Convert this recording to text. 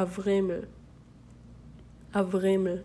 a vreme. A vreme.